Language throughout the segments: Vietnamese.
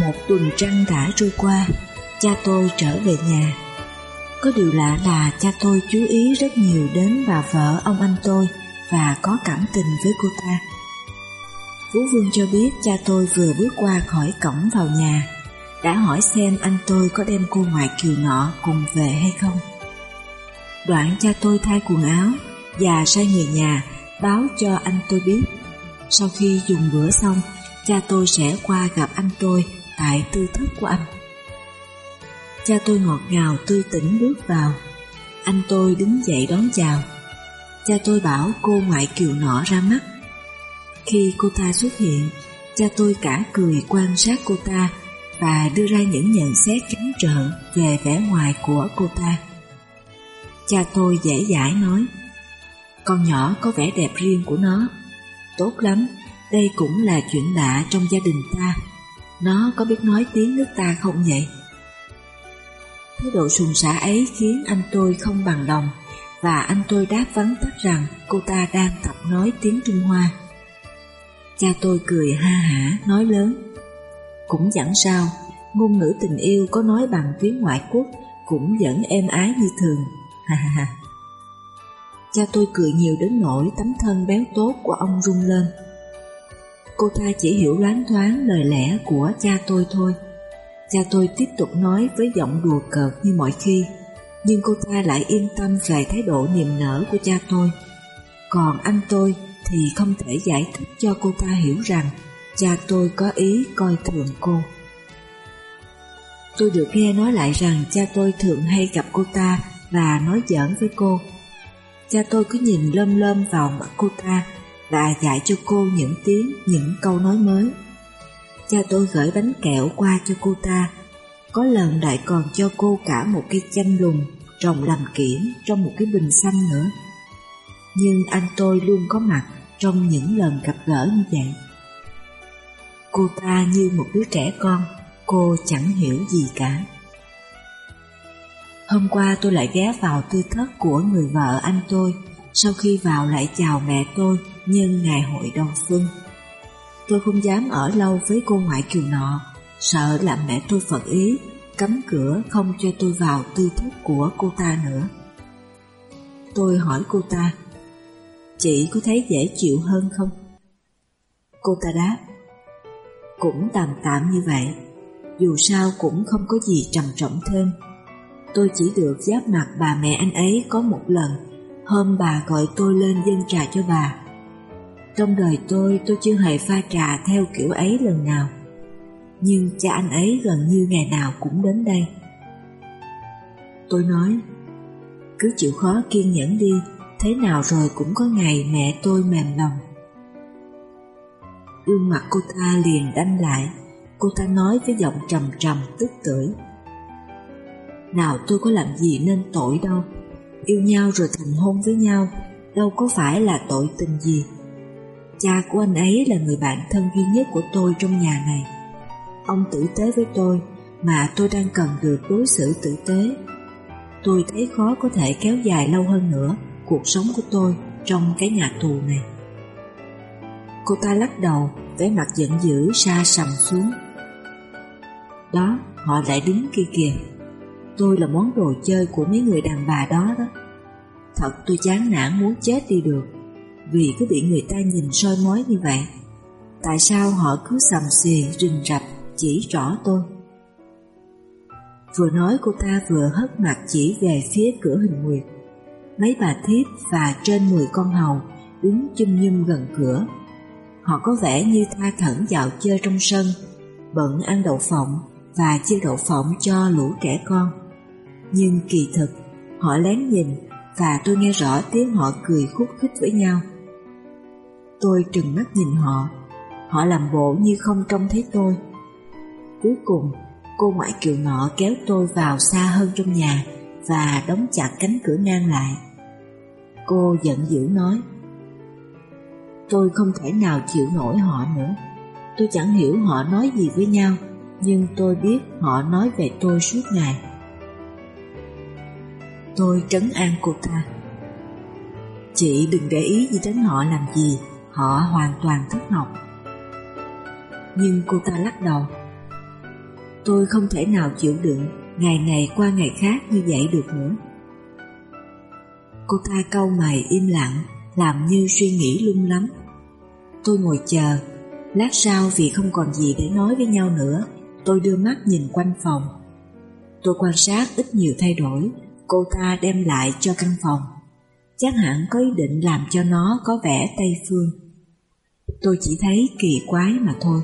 Một tuần trăng đã trôi qua, cha tôi trở về nhà. Có điều lạ là cha tôi chú ý rất nhiều đến bà vợ ông anh tôi và có cảm tình với cô ta. Phú Vương cho biết cha tôi vừa bước qua khỏi cổng vào nhà, đã hỏi xem anh tôi có đem cô ngoại kiều nọ cùng về hay không. Đoạn cha tôi thay quần áo và sai người nhà báo cho anh tôi biết. Sau khi dùng bữa xong, cha tôi sẽ qua gặp anh tôi tại tư thức của anh. Cha tôi ngọt ngào tươi tỉnh bước vào. Anh tôi đứng dậy đón chào. Cha tôi bảo cô ngoại kiều nọ ra mắt. Khi cô ta xuất hiện, cha tôi cả cười quan sát cô ta và đưa ra những nhận xét trắng trợn về vẻ ngoài của cô ta. Cha tôi dễ dãi nói, con nhỏ có vẻ đẹp riêng của nó. Tốt lắm, đây cũng là chuyện lạ trong gia đình ta. Nó có biết nói tiếng nước ta không vậy? Thái độ sùng xã ấy khiến anh tôi không bằng lòng và anh tôi đáp vắn tắt rằng cô ta đang tập nói tiếng Trung Hoa. Cha tôi cười ha hả nói lớn Cũng chẳng sao, ngôn ngữ tình yêu có nói bằng tiếng ngoại quốc cũng vẫn êm ái như thường. Ha ha ha. Cha tôi cười nhiều đến nỗi tấm thân béo tốt của ông rung lên. Cô ta chỉ hiểu loáng thoáng lời lẽ của cha tôi thôi. Cha tôi tiếp tục nói với giọng đùa cợt như mọi khi, nhưng cô ta lại yên tâm về thái độ niềm nở của cha tôi. Còn anh tôi thì không thể giải thích cho cô ta hiểu rằng cha tôi có ý coi thường cô. Tôi được nghe nói lại rằng cha tôi thường hay gặp cô ta và nói giỡn với cô. Cha tôi cứ nhìn lơm lơm vào mặt cô ta và dạy cho cô những tiếng, những câu nói mới. Cha tôi gửi bánh kẹo qua cho cô ta. Có lần đại còn cho cô cả một cây chanh lùng trồng làm kiển trong một cái bình xanh nữa. Nhưng anh tôi luôn có mặt trong những lần gặp gỡ như vậy. Cô ta như một đứa trẻ con, cô chẳng hiểu gì cả. Hôm qua tôi lại ghé vào tư thất của người vợ anh tôi, sau khi vào lại chào mẹ tôi nhân ngày hội đầu xuân. Tôi không dám ở lâu với cô ngoại kiều nọ, sợ làm mẹ tôi phật ý, cấm cửa không cho tôi vào tư thức của cô ta nữa. Tôi hỏi cô ta, chị có thấy dễ chịu hơn không? Cô ta đáp, cũng tạm tạm như vậy, dù sao cũng không có gì trầm trọng thêm. Tôi chỉ được giáp mặt bà mẹ anh ấy có một lần, hôm bà gọi tôi lên dân trà cho bà. Trong đời tôi, tôi chưa hề pha trà theo kiểu ấy lần nào. Nhưng cha anh ấy gần như ngày nào cũng đến đây. Tôi nói, cứ chịu khó kiên nhẫn đi, thế nào rồi cũng có ngày mẹ tôi mềm lòng. Gương mặt cô ta liền đanh lại, cô ta nói với giọng trầm trầm tức tưởi. Nào tôi có làm gì nên tội đâu, yêu nhau rồi thành hôn với nhau, đâu có phải là tội tình gì. Cha của anh ấy là người bạn thân duy nhất của tôi trong nhà này. Ông tử tế với tôi, mà tôi đang cần được đối xử tử tế. Tôi thấy khó có thể kéo dài lâu hơn nữa cuộc sống của tôi trong cái nhà tù này. Cô ta lắc đầu, vẻ mặt giận dữ xa sầm xuống. Đó, họ lại đứng kia kìa. Tôi là món đồ chơi của mấy người đàn bà đó đó. Thật tôi chán nản muốn chết đi được, vì cứ bị người ta nhìn soi mói như vậy. Tại sao họ cứ sầm xì, rình rập, chỉ rõ tôi? Vừa nói cô ta vừa hất mặt chỉ về phía cửa hình nguyệt mấy bà thiếp và trên 10 con hầu đứng chum nhum gần cửa. Họ có vẻ như tha thẩn dạo chơi trong sân, bận ăn đậu phộng và chia đậu phộng cho lũ trẻ con. Nhưng kỳ thực, họ lén nhìn và tôi nghe rõ tiếng họ cười khúc khích với nhau. Tôi trừng mắt nhìn họ, họ làm bộ như không trông thấy tôi. Cuối cùng, cô ngoại kiều nọ kéo tôi vào xa hơn trong nhà và đóng chặt cánh cửa ngang lại. Cô giận dữ nói Tôi không thể nào chịu nổi họ nữa Tôi chẳng hiểu họ nói gì với nhau Nhưng tôi biết họ nói về tôi suốt ngày Tôi trấn an cô ta Chị đừng để ý gì đến họ làm gì Họ hoàn toàn thất học Nhưng cô ta lắc đầu Tôi không thể nào chịu đựng ngày này qua ngày khác như vậy được nữa. Cô ta câu mày im lặng, làm như suy nghĩ lung lắm. Tôi ngồi chờ, lát sau vì không còn gì để nói với nhau nữa, tôi đưa mắt nhìn quanh phòng. Tôi quan sát ít nhiều thay đổi, cô ta đem lại cho căn phòng. Chắc hẳn có ý định làm cho nó có vẻ Tây Phương. Tôi chỉ thấy kỳ quái mà thôi.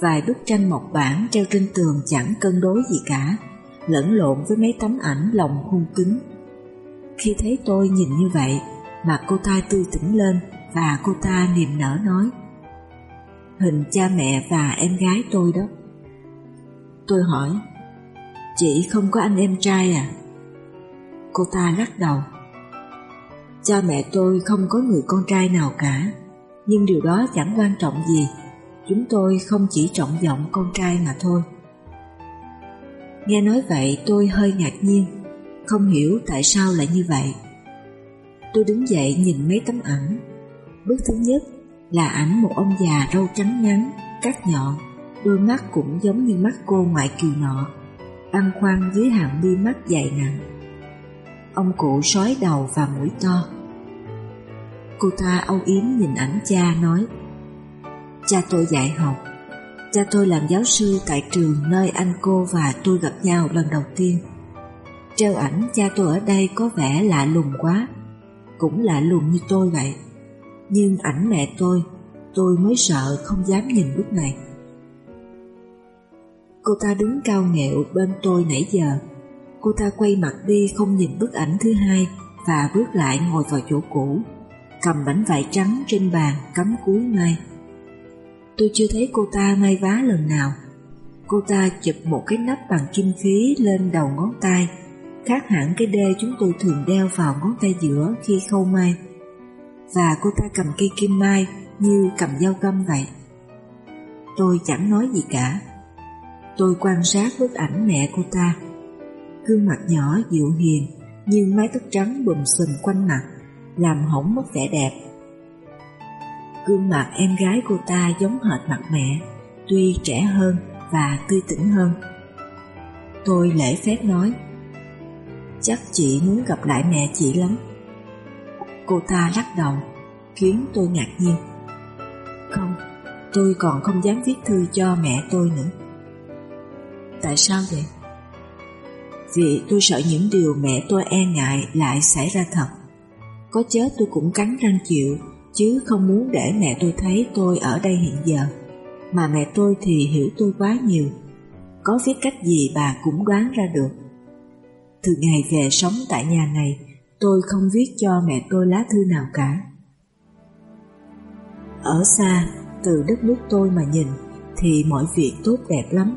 Vài bức tranh mộc bản treo trên tường chẳng cân đối gì cả, lẫn lộn với mấy tấm ảnh lòng hung kính Khi thấy tôi nhìn như vậy, mà cô ta tươi tỉnh lên và cô ta niềm nở nói Hình cha mẹ và em gái tôi đó. Tôi hỏi Chị không có anh em trai à? Cô ta lắc đầu Cha mẹ tôi không có người con trai nào cả nhưng điều đó chẳng quan trọng gì. Chúng tôi không chỉ trọng vọng con trai mà thôi. Nghe nói vậy tôi hơi ngạc nhiên. Không hiểu tại sao lại như vậy. Tôi đứng dậy nhìn mấy tấm ảnh. Bức thứ nhất là ảnh một ông già râu trắng ngắn, cắt nhọn. Đôi mắt cũng giống như mắt cô ngoại kiều nọ Băn khoăn dưới hàng mi mắt dày nặng. Ông cụ sói đầu và mũi to. Cô ta âu yếm nhìn ảnh cha nói, Cha tôi dạy học. Cha tôi làm giáo sư tại trường nơi anh cô và tôi gặp nhau lần đầu tiên. Treo ảnh cha tôi ở đây có vẻ lạ lùng quá, Cũng lạ lùng như tôi vậy. Nhưng ảnh mẹ tôi Tôi mới sợ không dám nhìn lúc này. Cô ta đứng cao nghẹo bên tôi nãy giờ. Cô ta quay mặt đi không nhìn bức ảnh thứ hai Và bước lại ngồi vào chỗ cũ. Cầm bánh vải trắng trên bàn cắm cuối mai Tôi chưa thấy cô ta may vá lần nào. Cô ta chụp một cái nắp bằng kim khí lên đầu ngón tay, Khác hẳn cái đê chúng tôi thường đeo vào ngón tay giữa khi khâu mai Và cô ta cầm cây kim mai như cầm dao găm vậy. Tôi chẳng nói gì cả. Tôi quan sát bức ảnh mẹ cô ta. Gương mặt nhỏ dịu hiền Nhưng mái tóc trắng bùm xùm quanh mặt. Làm hỏng mất vẻ đẹp. Gương mặt em gái cô ta giống hệt mặt mẹ Tuy trẻ hơn và tươi tỉnh hơn. Tôi lễ phép nói Chắc chị muốn gặp lại mẹ chị lắm. Cô ta lắc đầu Khiến tôi ngạc nhiên. Không, tôi còn không dám viết thư cho mẹ tôi nữa. Tại sao vậy? Vì tôi sợ những điều mẹ tôi e ngại lại xảy ra thật. Có chết tôi cũng cắn răng chịu Chứ không muốn để mẹ tôi thấy tôi ở đây hiện giờ. Mà mẹ tôi thì hiểu tôi quá nhiều. Có viết cách gì bà cũng đoán ra được. Từ ngày về sống tại nhà này Tôi không viết cho mẹ tôi lá thư nào cả. Ở xa, từ đất nước tôi mà nhìn Thì mọi việc tốt đẹp lắm.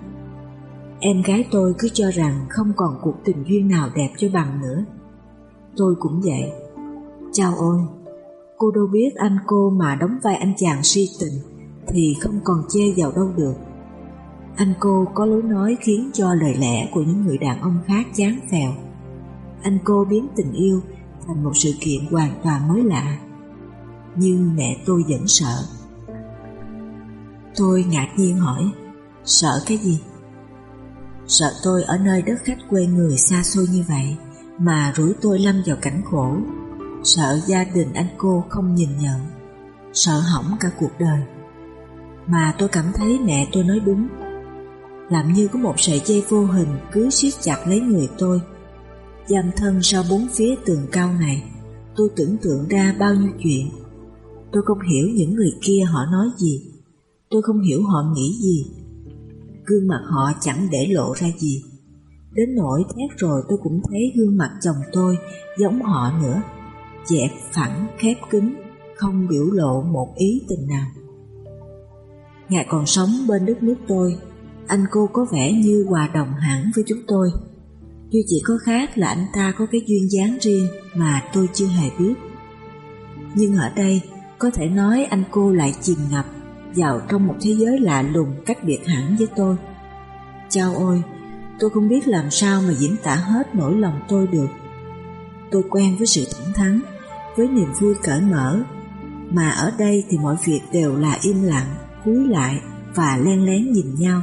Em gái tôi cứ cho rằng không còn cuộc tình duyên nào đẹp cho bằng nữa. Tôi cũng vậy. Chào ôi. Cô đâu biết anh cô mà đóng vai anh chàng si tình Thì không còn chê vào đâu được. Anh cô có lối nói khiến cho lời lẽ của những người đàn ông khác chán phèo. Anh cô biến tình yêu thành một sự kiện hoàn toàn mới lạ. Nhưng mẹ tôi vẫn sợ. Tôi ngạc nhiên hỏi, Sợ cái gì? Sợ tôi ở nơi đất khách quê người xa xôi như vậy Mà rủi tôi lâm vào cảnh khổ. Sợ gia đình anh cô không nhìn nhận. Sợ hỏng cả cuộc đời. Mà tôi cảm thấy mẹ tôi nói đúng. Làm như có một sợi dây vô hình cứ siết chặt lấy người tôi. Giam thân sau bốn phía tường cao này, Tôi tưởng tượng ra bao nhiêu chuyện. Tôi không hiểu những người kia họ nói gì. Tôi không hiểu họ nghĩ gì. Gương mặt họ chẳng để lộ ra gì. Đến nỗi thét rồi tôi cũng thấy gương mặt chồng tôi giống họ nữa. Dẹp phẳng khép kín Không biểu lộ một ý tình nào Ngài còn sống bên đất nước tôi Anh cô có vẻ như hòa đồng hẳn với chúng tôi Duy chỉ có khác là anh ta có cái duyên dáng riêng Mà tôi chưa hề biết Nhưng ở đây Có thể nói anh cô lại chìm ngập vào trong một thế giới lạ lùng cách biệt hẳn với tôi. Chao ôi, tôi không biết làm sao mà diễn tả hết nỗi lòng tôi được. Tôi quen với sự thẳng thắn, với niềm vui cởi mở, mà ở đây thì mọi việc đều là im lặng, cúi lại và len lén nhìn nhau.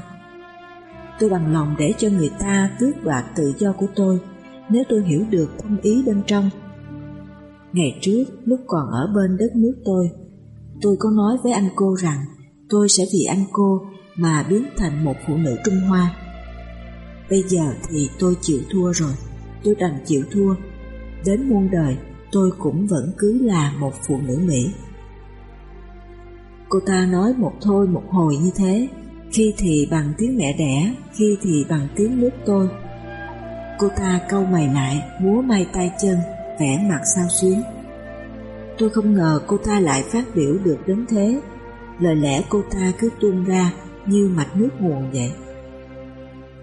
tôi bằng lòng để cho người ta tước đoạt tự do của tôi nếu tôi hiểu được thâm ý bên trong. Ngày trước, lúc còn ở bên đất nước tôi, tôi có nói với anh cô rằng tôi sẽ vì anh cô mà biến thành một phụ nữ Trung Hoa. Bây giờ thì tôi chịu thua rồi, tôi đành chịu thua. Đến muôn đời, tôi cũng vẫn cứ là một phụ nữ Mỹ. Cô ta nói một thôi một hồi như thế, khi thì bằng tiếng mẹ đẻ, khi thì bằng tiếng nước tôi. Cô ta câu mày lại, múa may tay chân, vẻ mặt sao xuyến. Tôi không ngờ cô ta lại phát biểu được đến thế, lời lẽ cô ta cứ tuôn ra như mạch nước nguồn vậy.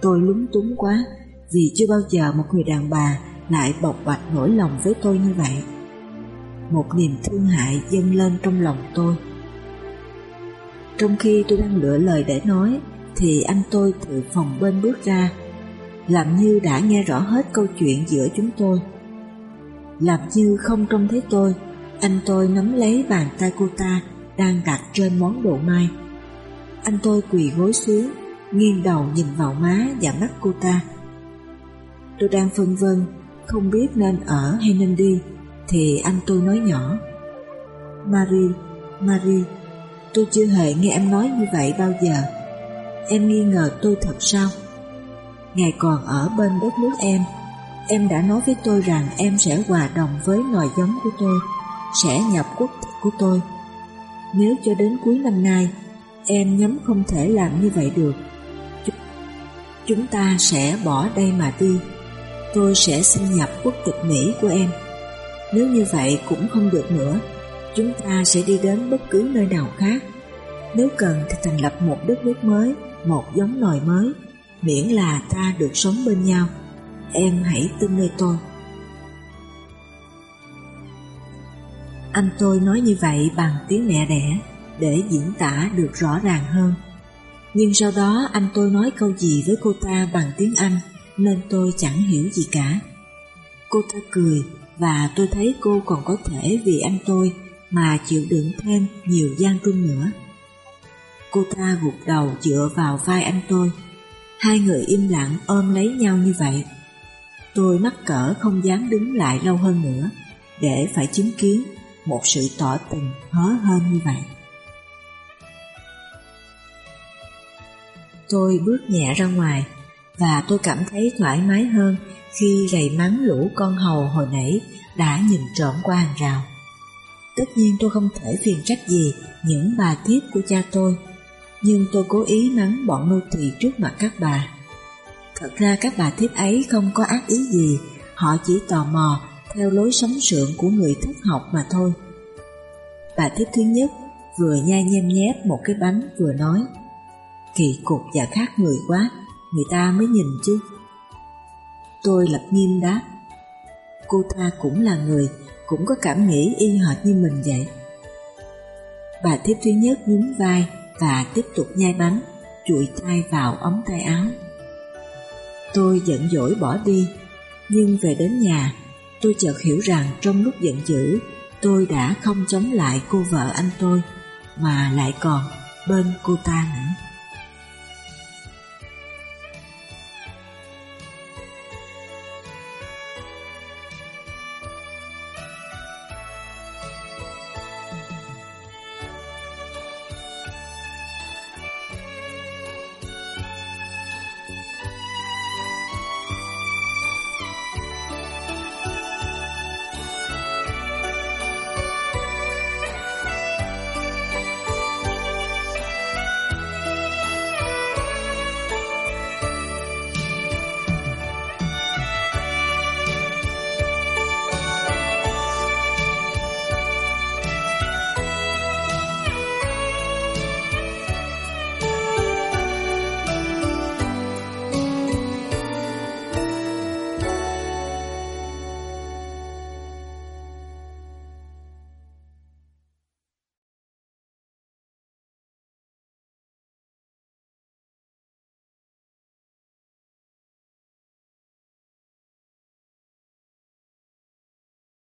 Tôi lúng túng quá, vì chưa bao giờ một người đàn bà lại bộc bạch nỗi lòng với tôi như vậy. Một niềm thương hại dâng lên trong lòng tôi. Trong khi tôi đang lựa lời để nói, thì anh tôi từ phòng bên bước ra, làm như đã nghe rõ hết câu chuyện giữa chúng tôi. Làm như không trông thấy tôi, anh tôi nắm lấy bàn tay cô ta đang đặt trên món đồ mai. Anh tôi quỳ gối xuống, nghiêng đầu nhìn vào má và mắt cô ta. Tôi đang phân vân, không biết nên ở hay nên đi, thì anh tôi nói nhỏ. Marie, Marie, tôi chưa hề nghe em nói như vậy bao giờ. Em nghi ngờ tôi thật sao? Ngày còn ở bên đất nước em, em đã nói với tôi rằng em sẽ hòa đồng với nòi giống của tôi, sẽ nhập quốc tịch của tôi. Nếu cho đến cuối năm nay, em nhắm không thể làm như vậy được, chúng ta sẽ bỏ đây mà đi. Tôi sẽ xin nhập quốc tịch Mỹ của em. Nếu như vậy cũng không được nữa, chúng ta sẽ đi đến bất cứ nơi nào khác. Nếu cần thì thành lập một đất nước mới, một giống nòi mới, miễn là ta được sống bên nhau. Em hãy tin nơi tôi. Anh tôi nói như vậy bằng tiếng mẹ đẻ để diễn tả được rõ ràng hơn. Nhưng sau đó anh tôi nói câu gì với cô ta bằng tiếng Anh nên tôi chẳng hiểu gì cả. Cô ta cười và tôi thấy cô còn có thể vì anh tôi mà chịu đựng thêm nhiều gian truân nữa. Cô ta gục đầu dựa vào vai anh tôi. Hai người im lặng ôm lấy nhau như vậy. Tôi mắc cỡ không dám đứng lại lâu hơn nữa để phải chứng kiến một sự tỏ tình hớ hơn như vậy. Tôi bước nhẹ ra ngoài và tôi cảm thấy thoải mái hơn khi gầy mắng lũ con hầu hồi nãy đã nhìn trộm qua hàng rào. Tất nhiên tôi không thể phiền trách gì những bà tiếp của cha tôi, nhưng tôi cố ý mắng bọn nô tỳ trước mặt các bà. Thật ra các bà tiếp ấy không có ác ý gì, họ chỉ tò mò theo lối sống sượng của người thất học mà thôi. Bà tiếp thứ nhất vừa nhai nhem nhép một cái bánh vừa nói Kỳ cục và khác người quá, người ta mới nhìn chứ. Tôi lập nghiêm đáp, cô ta cũng là người, cũng có cảm nghĩ y hệt như mình vậy. Bà tiếp thứ nhất nhún vai và tiếp tục nhai bánh, chuỗi tay vào ống tay áo. Tôi giận dỗi bỏ đi, nhưng về đến nhà, tôi chợt hiểu rằng trong lúc giận dữ, tôi đã không chống lại cô vợ anh tôi, mà lại còn bên cô ta nữa.